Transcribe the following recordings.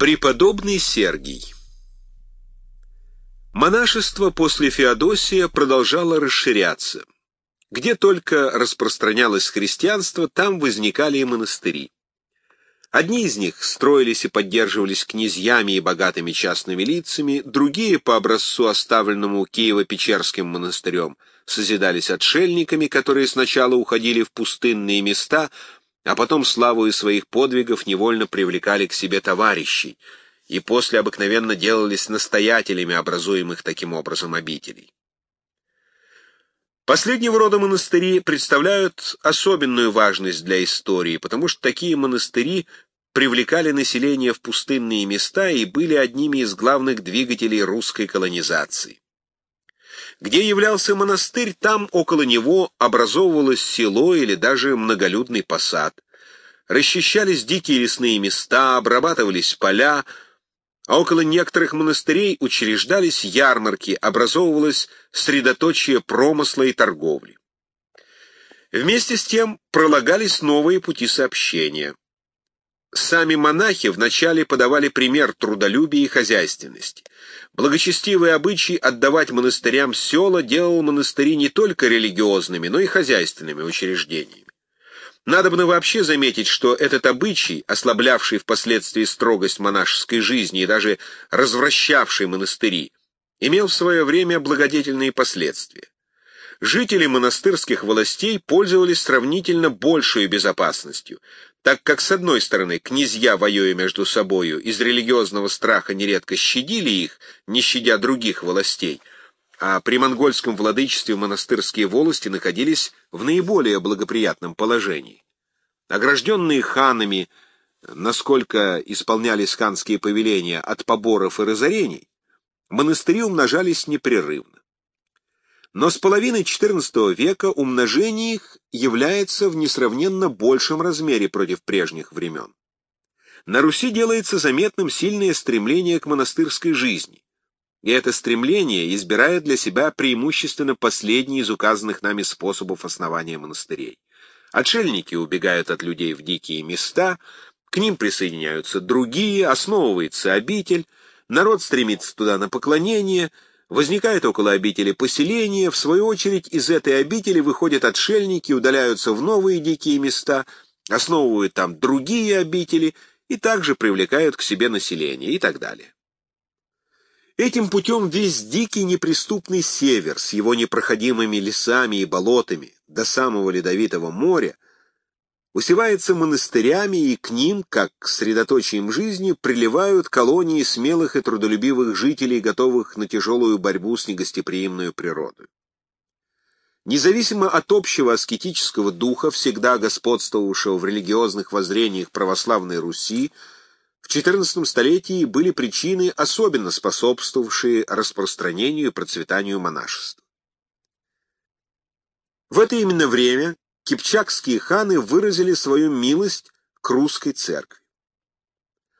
Преподобный Сергий Монашество после Феодосия продолжало расширяться. Где только распространялось христианство, там возникали и монастыри. Одни из них строились и поддерживались князьями и богатыми частными лицами, другие, по образцу оставленному Киево-Печерским монастырем, созидались отшельниками, которые сначала уходили в пустынные места, а потом славою своих подвигов невольно привлекали к себе товарищей, и после обыкновенно делались настоятелями образуемых таким образом обителей. Последнего рода монастыри представляют особенную важность для истории, потому что такие монастыри привлекали население в пустынные места и были одними из главных двигателей русской колонизации. Где являлся монастырь, там около него образовывалось село или даже многолюдный посад. Расчищались дикие лесные места, обрабатывались поля, а около некоторых монастырей учреждались ярмарки, образовывалось средоточие промысла и торговли. Вместе с тем пролагались новые пути сообщения. Сами монахи вначале подавали пример трудолюбия и хозяйственности. Благочестивый обычай отдавать монастырям села делал монастыри не только религиозными, но и хозяйственными учреждениями. Надобно вообще заметить, что этот обычай, ослаблявший впоследствии строгость монашеской жизни и даже развращавший монастыри, имел в свое время благодетельные последствия. Жители монастырских властей пользовались сравнительно большей безопасностью, так как, с одной стороны, князья, воюя между собою, из религиозного страха нередко щадили их, не щадя других властей, а при монгольском владычестве монастырские волости находились в наиболее благоприятном положении. Огражденные ханами, насколько исполнялись ханские повеления от поборов и разорений, монастыри умножались непрерывно. Но с половины XIV века умножение их является в несравненно большем размере против прежних времен. На Руси делается заметным сильное стремление к монастырской жизни, и это стремление избирает для себя преимущественно последний из указанных нами способов основания монастырей. Отшельники убегают от людей в дикие места, к ним присоединяются другие, основывается обитель, народ стремится туда на поклонение – Возникает около обители поселение, в свою очередь из этой обители выходят отшельники, удаляются в новые дикие места, основывают там другие обители и также привлекают к себе население и так далее. Этим путем весь дикий неприступный север с его непроходимыми лесами и болотами до самого Ледовитого моря усевается монастырями, и к ним, как к средоточиям жизни, приливают колонии смелых и трудолюбивых жителей, готовых на тяжелую борьбу с негостеприимной природой. Независимо от общего аскетического духа, всегда господствовавшего в религиозных воззрениях православной Руси, в XIV столетии были причины, особенно способствовавшие распространению и процветанию монашества. В это именно время кипчакские ханы выразили свою милость к русской церкви.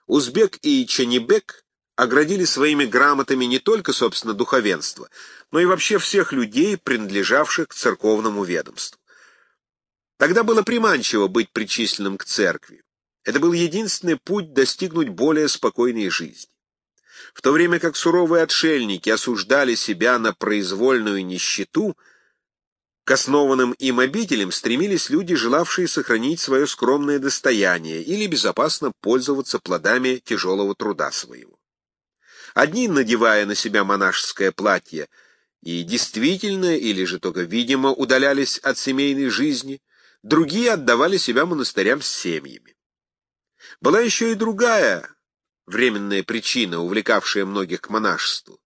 Узбек и Чанибек оградили своими грамотами не только, собственно, духовенство, но и вообще всех людей, принадлежавших к церковному ведомству. Тогда было приманчиво быть причисленным к церкви. Это был единственный путь достигнуть более спокойной жизни. В то время как суровые отшельники осуждали себя на произвольную нищету – к основанным им обителям стремились люди, желавшие сохранить свое скромное достояние или безопасно пользоваться плодами тяжелого труда своего. Одни, надевая на себя монашеское платье, и действительно или же только видимо удалялись от семейной жизни, другие отдавали себя монастырям с семьями. Была еще и другая временная причина, увлекавшая многих к монашеству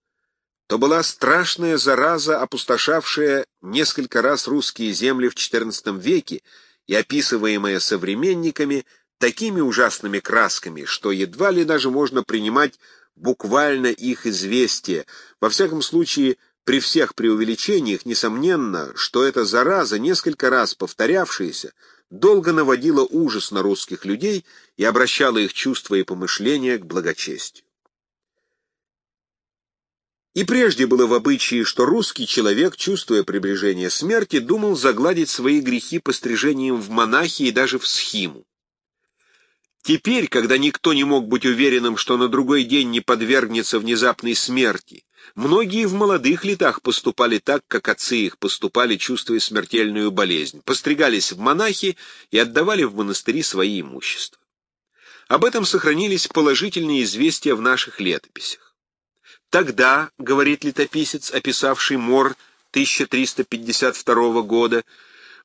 то была страшная зараза, опустошавшая несколько раз русские земли в XIV веке и описываемая современниками такими ужасными красками, что едва ли даже можно принимать буквально их известие. Во всяком случае, при всех преувеличениях, несомненно, что эта зараза, несколько раз повторявшаяся, долго наводила ужас на русских людей и обращала их чувства и помышления к благочестию. И прежде было в обычае, что русский человек, чувствуя приближение смерти, думал загладить свои грехи пострижением в монахи и даже в схиму. Теперь, когда никто не мог быть уверенным, что на другой день не подвергнется внезапной смерти, многие в молодых летах поступали так, как отцы их поступали, чувствуя смертельную болезнь, постригались в монахи и отдавали в монастыри свои имущества. Об этом сохранились положительные известия в наших летописях. Тогда, говорит летописец, описавший мор 1352 года,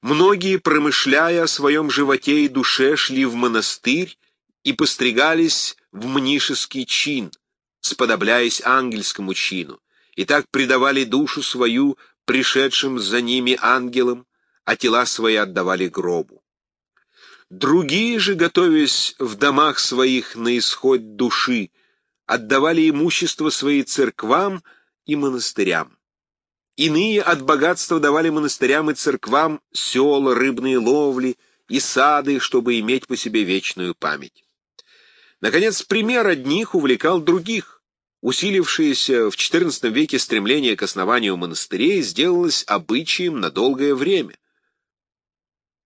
многие, промышляя о своем животе и душе, шли в монастырь и постригались в мнишеский чин, сподобляясь ангельскому чину, и так предавали душу свою пришедшим за ними ангелам, а тела свои отдавали гробу. Другие же, готовясь в домах своих на исход души, отдавали имущество свои церквам и монастырям. Иные от богатства давали монастырям и церквам села, рыбные ловли и сады, чтобы иметь по себе вечную память. Наконец, пример одних увлекал других. Усилившееся в XIV веке стремление к основанию монастырей сделалось обычаем на долгое время.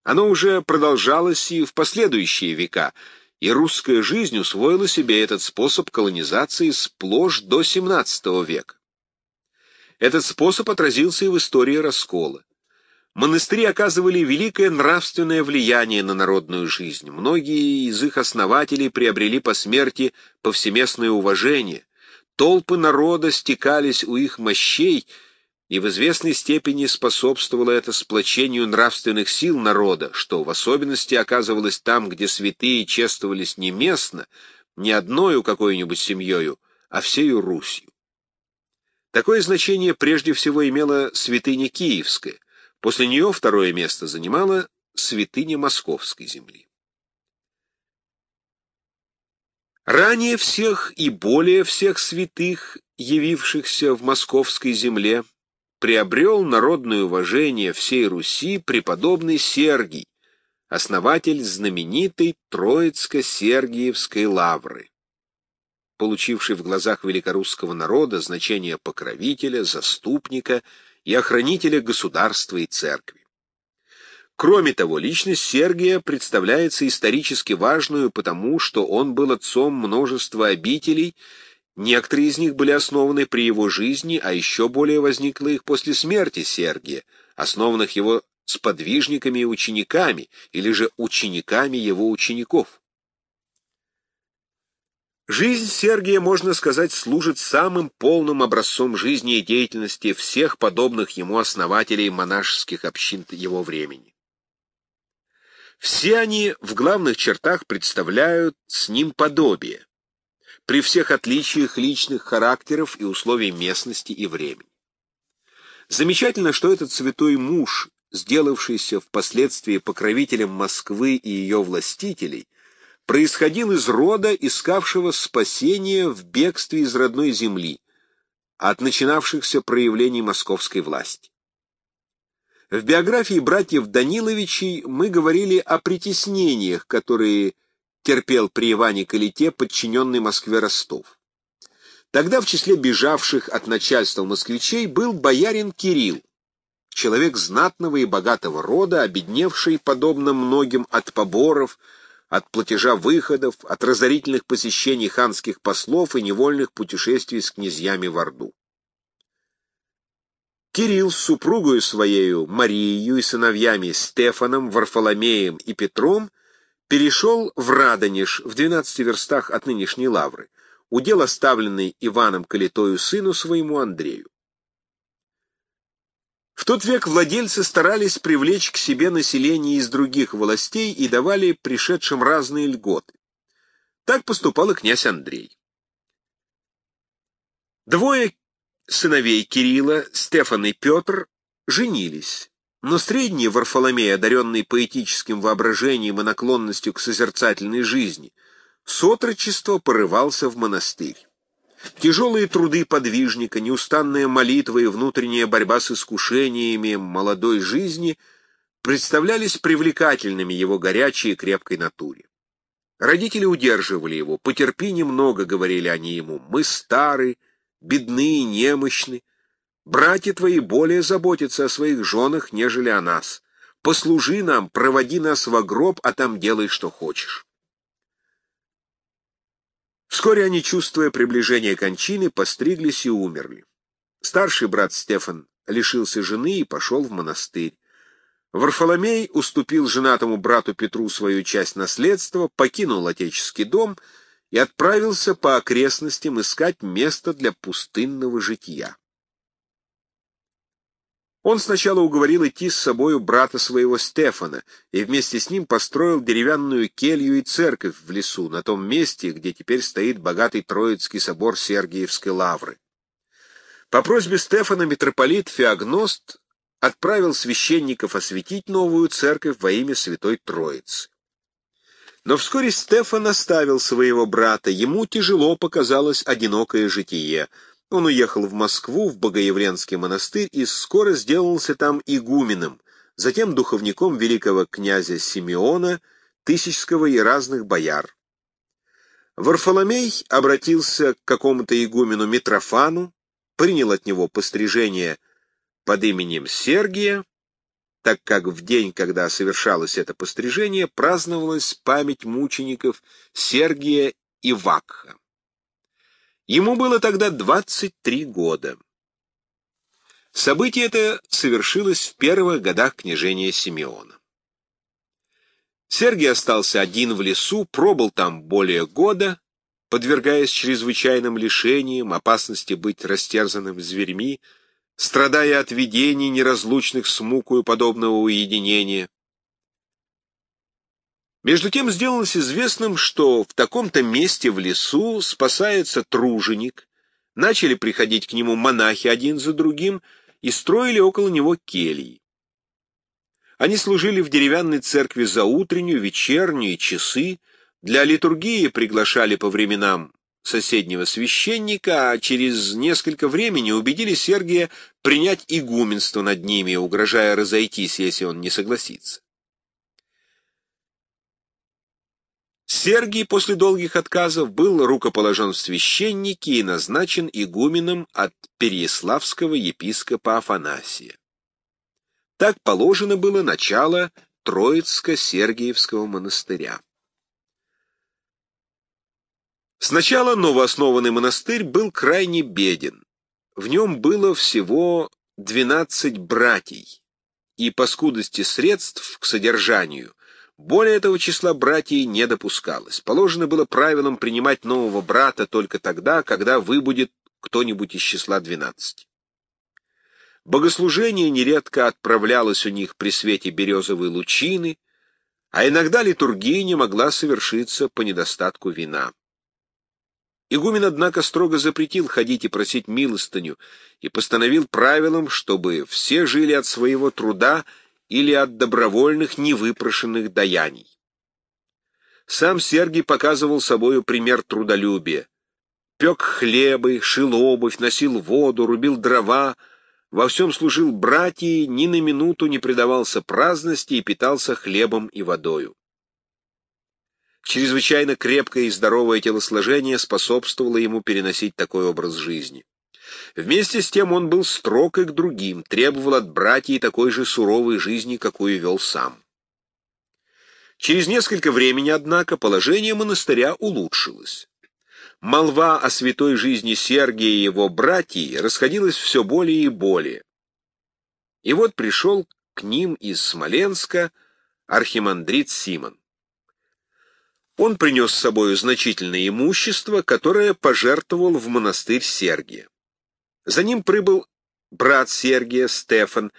Оно уже продолжалось и в последующие века, и русская жизнь усвоила себе этот способ колонизации сплошь до XVII века. Этот способ отразился и в истории раскола. Монастыри оказывали великое нравственное влияние на народную жизнь. Многие из их основателей приобрели по смерти повсеместное уважение. Толпы народа стекались у их мощей, и в известной степени способствовало это сплочению нравственных сил народа, что в особенности оказывалось там, где святые чествовались не местно, не одною какой-нибудь семьей, а всею Русью. Такое значение прежде всего имела святыня Киевская, После нее второе место занимала святыня Московской земли. Ранее всех и более всех святых, явившихся в Московской земле, приобрел народное уважение всей Руси преподобный Сергий, основатель знаменитой Троицко-Сергиевской лавры, получивший в глазах великорусского народа значение покровителя, заступника и охранителя государства и церкви. Кроме того, личность Сергия представляется исторически важную, потому что он был отцом множества обителей, некоторые из них были основаны при его жизни, а еще более возникло их после смерти Сергия, основанных его сподвижниками и учениками, или же учениками его учеников. Жизнь Сергия, можно сказать, служит самым полным образцом жизни и деятельности всех подобных ему основателей монашеских общин его времени. Все они в главных чертах представляют с ним подобие, при всех отличиях личных характеров и условий местности и времени. Замечательно, что этот святой муж, сделавшийся впоследствии покровителем Москвы и ее властителей, происходил из рода, искавшего спасения в бегстве из родной земли, от начинавшихся проявлений московской власти. В биографии братьев Даниловичей мы говорили о притеснениях, которые терпел при Иване Калите подчиненный Москве Ростов. Тогда в числе бежавших от начальства москвичей был боярин Кирилл, человек знатного и богатого рода, обедневший, подобно многим, от поборов, от платежа выходов, от разорительных посещений ханских послов и невольных путешествий с князьями в Орду. Кирилл с супругою своею Марией и сыновьями Стефаном, Варфоломеем и Петром перешел в Радонеж в двенадцати верстах от нынешней Лавры, удел оставленный Иваном Калитою сыну своему Андрею. В тот век владельцы старались привлечь к себе население из других властей и давали пришедшим разные льготы. Так поступал и князь Андрей. Двое сыновей Кирилла, Стефан и Петр, женились, но средний Варфоломей, одаренный поэтическим воображением и наклонностью к созерцательной жизни, с отрочества порывался в монастырь. Тяжелые труды подвижника, неустанная молитва и внутренняя борьба с искушениями молодой жизни представлялись привлекательными его горячей и крепкой натуре. Родители удерживали его. «Потерпи немного», — говорили они ему, — «мы стары, бедны и немощны. Братья твои более заботятся о своих женах, нежели о нас. Послужи нам, проводи нас во гроб, а там делай, что хочешь». Вскоре они, чувствуя приближение кончины, постриглись и умерли. Старший брат Стефан лишился жены и пошел в монастырь. Варфоломей уступил женатому брату Петру свою часть наследства, покинул отеческий дом и отправился по окрестностям искать место для пустынного жития. Он сначала уговорил идти с собою брата своего Стефана и вместе с ним построил деревянную келью и церковь в лесу, на том месте, где теперь стоит богатый Троицкий собор Сергиевской лавры. По просьбе Стефана митрополит Феогност отправил священников осветить новую церковь во имя Святой Троицы. Но вскоре Стефан оставил своего брата, ему тяжело показалось одинокое житие — он уехал в Москву, в Богоявленский монастырь и скоро сделался там игуменом, затем духовником великого князя Симеона, Тысячского и разных бояр. Варфоломей обратился к какому-то игумену Митрофану, принял от него пострижение под именем Сергия, так как в день, когда совершалось это пострижение, праздновалась память мучеников Сергия и Вакха. Ему было тогда 23 года. Событие это совершилось в первых годах княжения Симеона. Сергий остался один в лесу, пробыл там более года, подвергаясь чрезвычайным лишениям, опасности быть растерзанным зверьми, страдая от видений, неразлучных с мукою подобного уединения. Между тем сделалось известным, что в таком-то месте в лесу спасается труженик, начали приходить к нему монахи один за другим и строили около него кельи. Они служили в деревянной церкви за утреннюю, вечернюю часы, для литургии приглашали по временам соседнего священника, а через несколько времени убедили Сергия принять игуменство над ними, угрожая разойтись, если он не согласится. Сергий после долгих отказов был рукоположен в священники и назначен игуменом от переяславского епископа Афанасия. Так положено было начало Троицко-Сергиевского монастыря. Сначала новооснованный монастырь был крайне беден. В нем было всего 12 братьей, и по скудости средств к содержанию более этого числа братьев не допускалось. Положено было правилам принимать нового брата только тогда, когда выбудет кто-нибудь из числа двенадцати. Богослужение нередко отправлялось у них при свете березовой лучины, а иногда литургия не могла совершиться по недостатку вина. Игумен, однако, строго запретил ходить и просить милостыню и постановил правилом, чтобы все жили от своего труда или от добровольных невыпрошенных даяний. Сам Сергий показывал собою пример трудолюбия. Пек хлебы, шил обувь, носил воду, рубил дрова, во всем служил братьи, ни на минуту не предавался праздности и питался хлебом и водою. Чрезвычайно крепкое и здоровое телосложение способствовало ему переносить такой образ жизни. Вместе с тем он был строг и к другим, требовал от братьев такой же суровой жизни, какую вел сам. Через несколько времени, однако, положение монастыря улучшилось. Молва о святой жизни Сергия и его братьев расходилась все более и более. И вот пришел к ним из Смоленска архимандрит Симон. Он принес с собой значительное имущество, которое пожертвовал в монастырь Сергия. За ним прибыл брат Сергия, Стефан,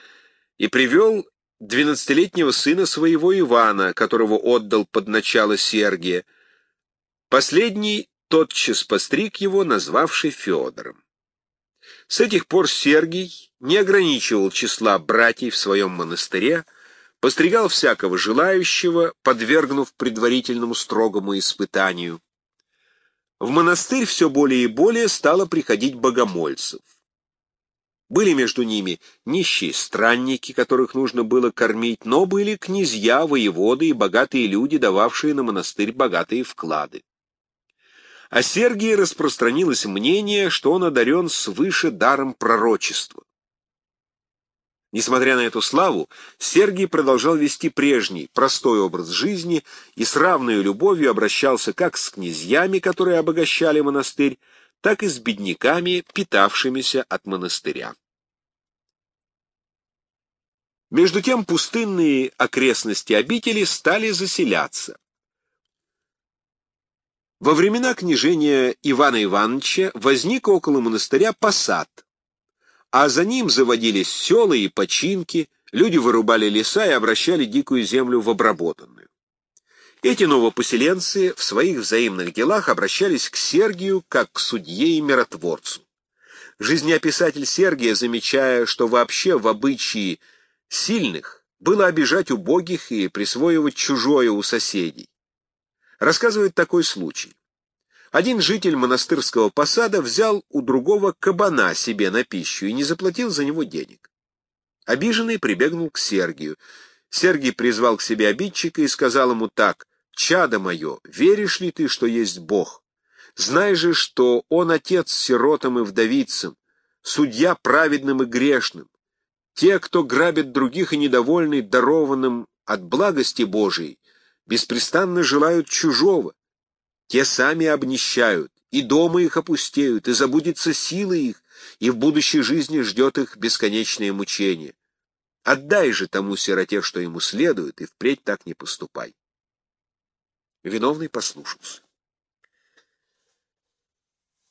и привел двенадцатилетнего сына своего Ивана, которого отдал под начало Сергия. Последний тотчас постриг его, назвавший Федором. С этих пор Сергий не ограничивал числа братьев в своем монастыре, постригал всякого желающего, подвергнув предварительному строгому испытанию. В монастырь все более и более стало приходить богомольцев. Были между ними нищие странники, которых нужно было кормить, но были князья, воеводы и богатые люди, дававшие на монастырь богатые вклады. О Сергии распространилось мнение, что он одарен свыше даром пророчества. Несмотря на эту славу, Сергий продолжал вести прежний, простой образ жизни и с равной любовью обращался как с князьями, которые обогащали монастырь, так и с бедняками, питавшимися от монастыря. Между тем пустынные окрестности обители стали заселяться. Во времена княжения Ивана Ивановича возник около монастыря посад – а за ним заводились села и починки, люди вырубали леса и обращали дикую землю в обработанную. Эти новопоселенцы в своих взаимных делах обращались к Сергию как к судье и миротворцу. Жизнеописатель Сергия, замечая, что вообще в обычаи сильных было обижать убогих и присвоивать чужое у соседей, рассказывает такой случай. Один житель монастырского посада взял у другого кабана себе на пищу и не заплатил за него денег. Обиженный прибегнул к Сергию. Сергий призвал к себе обидчика и сказал ему так, «Чадо мое, веришь ли ты, что есть Бог? Знай же, что Он отец сиротам и вдовицам, судья праведным и грешным. Те, кто грабит других и недовольны дарованным от благости Божией, беспрестанно желают чужого, те сами обнищают, и дома их опустеют, и забудется сила их, и в будущей жизни ждет их бесконечное мучение. Отдай же тому сироте, что ему следует, и впредь так не поступай. Виновный послушался.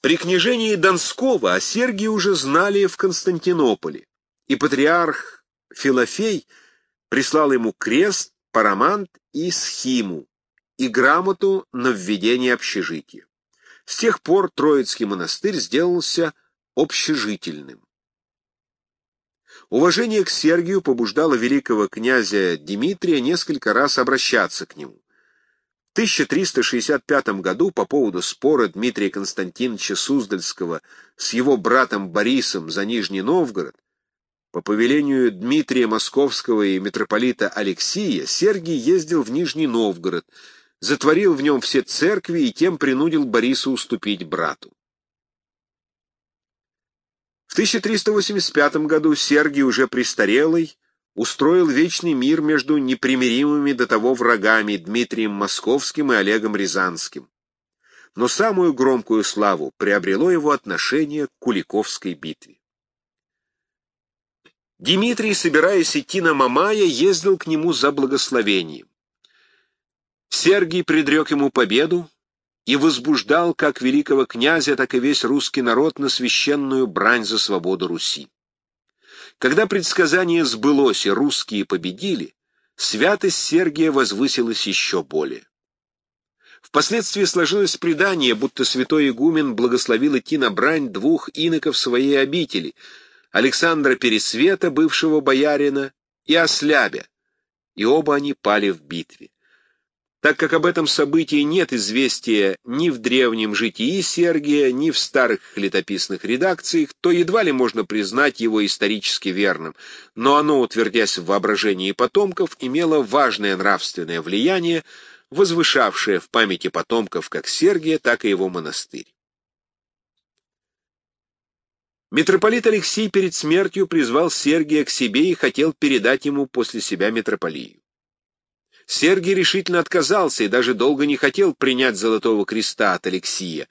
При княжении Донского о Сергии уже знали в Константинополе, и патриарх Филофей прислал ему крест, парамант и схиму, и грамоту на введение общежития. С тех пор Троицкий монастырь сделался общежительным. Уважение к Сергию побуждало великого князя Дмитрия несколько раз обращаться к нему. В 1365 году по поводу спора Дмитрия Константиновича Суздальского с его братом Борисом за Нижний Новгород по повелению Дмитрия Московского и митрополита Алексия Сергий ездил в Нижний Новгород, затворил в нем все церкви и тем принудил Бориса уступить брату. В 1385 году Сергий, уже престарелый, устроил вечный мир между непримиримыми до того врагами Дмитрием Московским и Олегом Рязанским. Но самую громкую славу приобрело его отношение к Куликовской битве. Дмитрий, собираясь идти на Мамая, ездил к нему за благословением. Сергий предрек ему победу и возбуждал как великого князя, так и весь русский народ на священную брань за свободу Руси. Когда предсказание сбылось и русские победили, святость Сергия возвысилась еще более. Впоследствии сложилось предание, будто святой игумен благословил идти на брань двух иноков своей обители, Александра Пересвета, бывшего боярина, и Ослябя, и оба они пали в битве. Так как об этом событии нет известия ни в древнем житии Сергия, ни в старых летописных редакциях, то едва ли можно признать его исторически верным, но оно, утвердясь в воображении потомков, имело важное нравственное влияние, возвышавшее в памяти потомков как Сергия, так и его монастырь. Митрополит Алексей перед смертью призвал Сергия к себе и хотел передать ему после себя митрополию. Сергий решительно отказался и даже долго не хотел принять золотого креста от Алексия.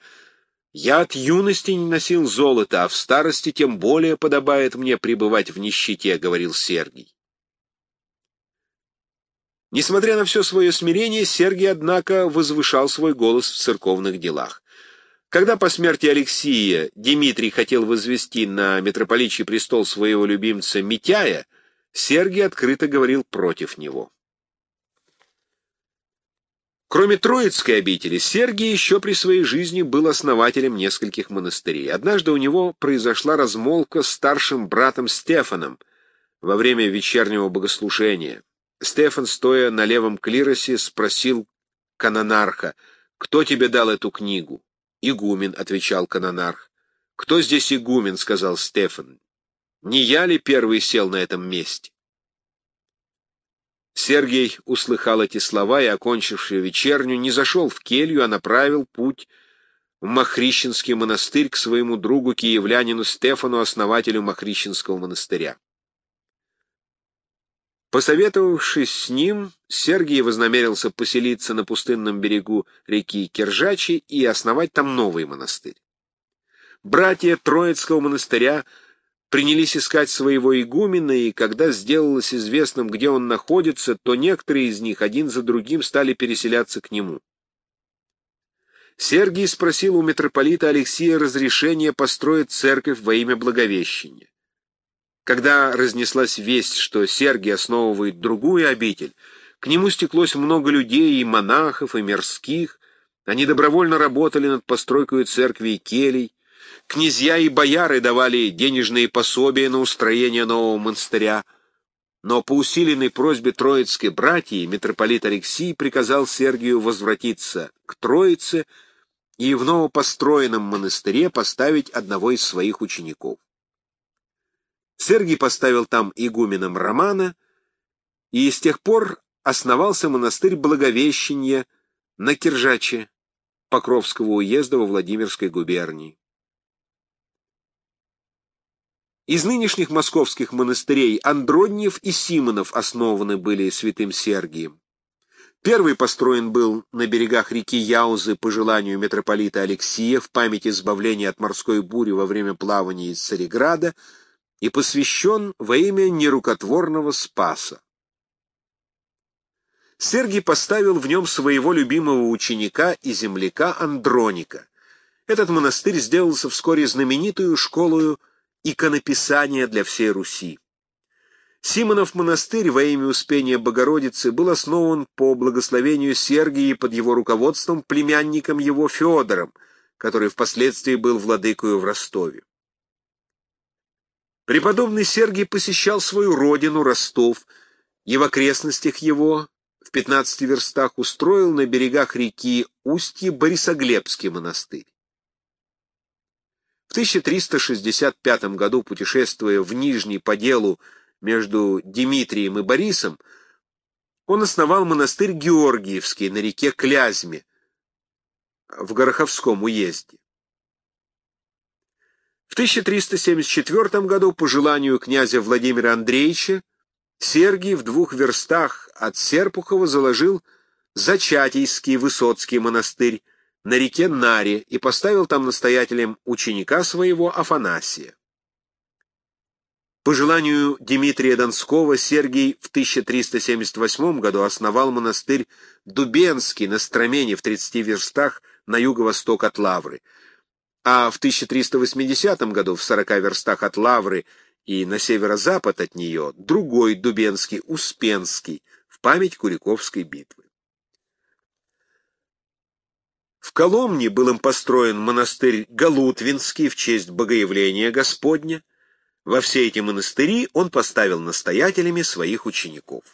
«Я от юности не носил золота, а в старости тем более подобает мне пребывать в нищете», — говорил Сергий. Несмотря на все свое смирение, Сергий, однако, возвышал свой голос в церковных делах. Когда по смерти Алексия Дмитрий хотел возвести на митрополичий престол своего любимца Митяя, Сергий открыто говорил против него. Кроме Троицкой обители, Сергий еще при своей жизни был основателем нескольких монастырей. Однажды у него произошла размолвка с старшим братом Стефаном во время вечернего богослужения. Стефан, стоя на левом клиросе, спросил канонарха, «Кто тебе дал эту книгу?» «Игумен», — отвечал канонарх. «Кто здесь игумен?» — сказал Стефан. «Не я ли первый сел на этом месте?» Сергей услыхал эти слова и, окончивший вечерню, не зашел в келью, а направил путь в Махрищенский монастырь к своему другу киевлянину Стефану, основателю Махрищенского монастыря. Посоветовавшись с ним, Сергий вознамерился поселиться на пустынном берегу реки Киржачи и основать там новый монастырь. Братья Троицкого монастыря принялись искать своего игумена, и когда сделалось известным, где он находится, то некоторые из них один за другим стали переселяться к нему. Сергий спросил у митрополита Алексея разрешения построить церковь во имя Благовещения. Когда разнеслась весть, что Сергий основывает другую обитель, к нему стеклось много людей, и монахов, и мирских. Они добровольно работали над постройкой церкви и келей. Князья и бояры давали денежные пособия на устроение нового монастыря. Но по усиленной просьбе троицкой братьи митрополит Алексий приказал Сергию возвратиться к Троице и в новопостроенном монастыре поставить одного из своих учеников. Сергий поставил там игуменом Романа, и с тех пор основался монастырь Благовещения на Киржаче Покровского уезда во Владимирской губернии. Из нынешних московских монастырей Андроньев и Симонов основаны были святым Сергием. Первый построен был на берегах реки Яузы по желанию митрополита Алексия в память избавления от морской бури во время плавания из Цареграда – и посвящен во имя нерукотворного Спаса. Сергий поставил в нем своего любимого ученика и земляка Андроника. Этот монастырь сделался вскоре знаменитую школою иконописания для всей Руси. Симонов монастырь во имя Успения Богородицы был основан по благословению Сергия под его руководством племянником его Федором, который впоследствии был владыкою в Ростове. Преподобный Сергий посещал свою родину, Ростов, и в окрестностях его, в 15 верстах, устроил на берегах реки Устье Борисоглебский монастырь. В 1365 году, путешествуя в Нижний по делу между Дмитрием и Борисом, он основал монастырь Георгиевский на реке Клязьме в Гороховском уезде. В 1374 году по желанию князя Владимира Андреевича Сергий в двух верстах от Серпухова заложил Зачатийский Высоцкий монастырь на реке Наре и поставил там настоятелем ученика своего Афанасия. По желанию Дмитрия Донского Сергий в 1378 году основал монастырь Дубенский на Стромене в 30 верстах на юго-восток от Лавры – а в 1380 году в 40 верстах от Лавры и на северо-запад от нее другой Дубенский, Успенский, в память Куликовской битвы. В Коломне был им построен монастырь Галутвинский в честь Богоявления Господня. Во все эти монастыри он поставил настоятелями своих учеников.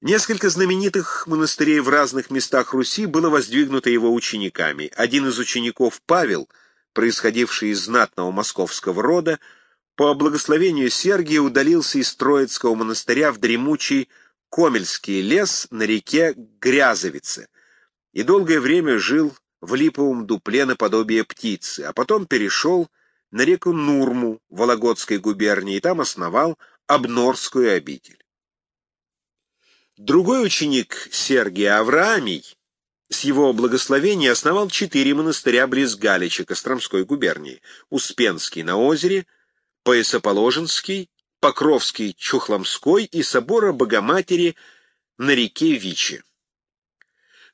Несколько знаменитых монастырей в разных местах Руси было воздвигнуто его учениками. Один из учеников, Павел, происходивший из знатного московского рода, по благословению Сергия удалился из Троицкого монастыря в дремучий Комельский лес на реке Грязовице и долгое время жил в липовом дупле наподобие птицы, а потом перешел на реку Нурму Вологодской губернии и там основал Обнорскую обитель. Другой ученик Сергия Авраамий с его благословения основал четыре монастыря близ Галича Костромской губернии, Успенский на озере, Поясоположенский, Покровский Чухломской и собора Богоматери на реке Вичи.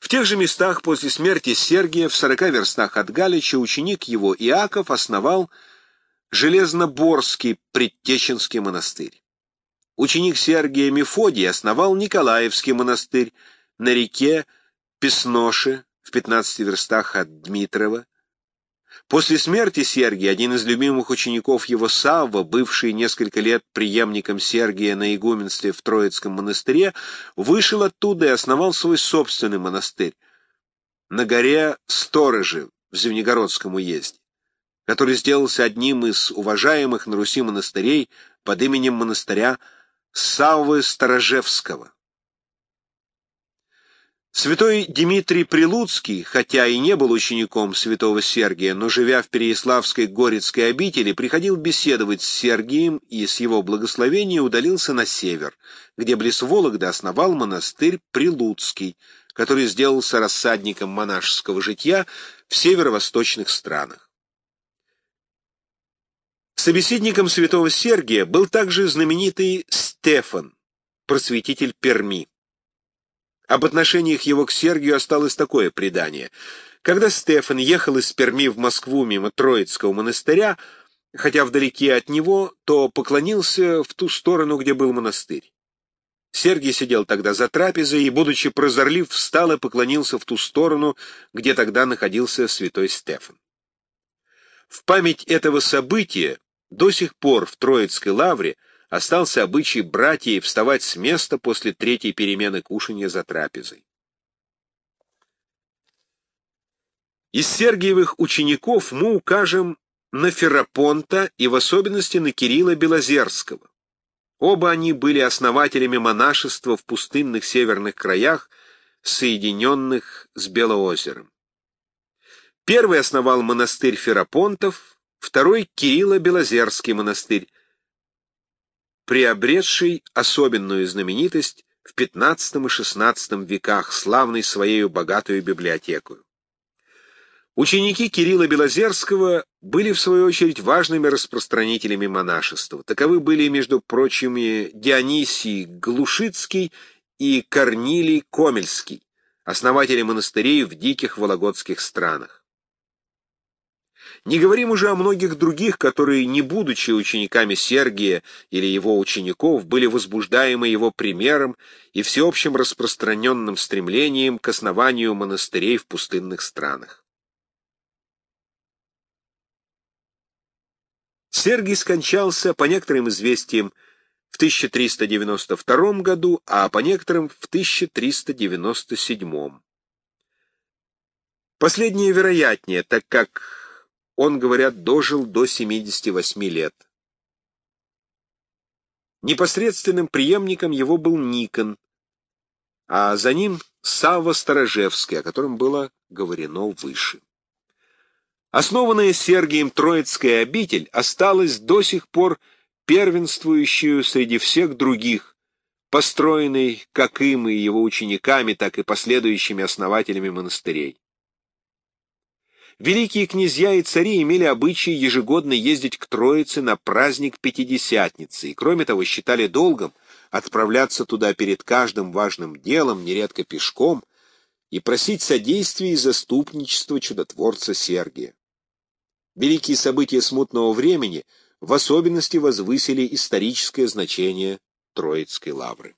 В тех же местах после смерти Сергия в сорока верстах от Галича ученик его Иаков основал Железноборский Предтеченский монастырь. Ученик Сергия Мефодий основал Николаевский монастырь на реке Песноше в 15 верстах от Дмитрова. После смерти Сергия один из любимых учеников его Савва, бывший несколько лет преемником Сергия на игуменстве в Троицком монастыре, вышел оттуда и основал свой собственный монастырь на горе Сторожи в Звенигородском уезде, который сделался одним из уважаемых на Руси монастырей под именем монастыря Саввы Сторожевского. Святой Дмитрий Прилуцкий, хотя и не был учеником святого Сергия, но, живя в Переяславской Горецкой обители, приходил беседовать с Сергием и с его благословения удалился на север, где близ Вологды основал монастырь Прилуцкий, который сделался рассадником монашеского житья в северо-восточных странах. Собеседником святого Сергия был также знаменитый Стефан, просветитель Перми. Об отношениях его к Сергию осталось такое предание. Когда Стефан ехал из Перми в Москву мимо Троицкого монастыря, хотя вдалеке от него, то поклонился в ту сторону, где был монастырь. Сергий сидел тогда за трапезой и, будучи прозорлив, встал и поклонился в ту сторону, где тогда находился святой Стефан. В память этого события до сих пор в Троицкой лавре остался обычай братьев вставать с места после третьей перемены кушания за трапезой. Из Сергиевых учеников мы укажем на Ферапонта и в особенности на Кирилла Белозерского. Оба они были основателями монашества в пустынных северных краях, соединенных с Белоозером. Первый основал монастырь Ферапонтов, второй — Кирилло-Белозерский монастырь, приобретший особенную знаменитость в XV и XVI веках, славный своей богатую библиотеку. Ученики Кирилла Белозерского были, в свою очередь, важными распространителями монашества. Таковы были, между прочими, Дионисий Глушицкий и Корнилий Комельский, основатели монастырей в диких вологодских странах. Не говорим уже о многих других, которые, не будучи учениками Сергия или его учеников, были возбуждаемы его примером и всеобщим распространенным стремлением к основанию монастырей в пустынных странах. Сергий скончался, по некоторым известиям, в 1392 году, а по некоторым в 1397. Последнее вероятнее, так как он, говорят, дожил до 78 лет. Непосредственным преемником его был Никон, а за ним Савва Сторожевский, о котором было говорено выше. Основанная Сергием Троицкая обитель осталась до сих пор первенствующую среди всех других, построенной как им и его учениками, так и последующими основателями монастырей. Великие князья и цари имели обычай ежегодно ездить к Троице на праздник Пятидесятницы, и, кроме того, считали долгом отправляться туда перед каждым важным делом, нередко пешком, и просить содействия и заступничества чудотворца Сергия. Великие события смутного времени в особенности возвысили историческое значение Троицкой лавры.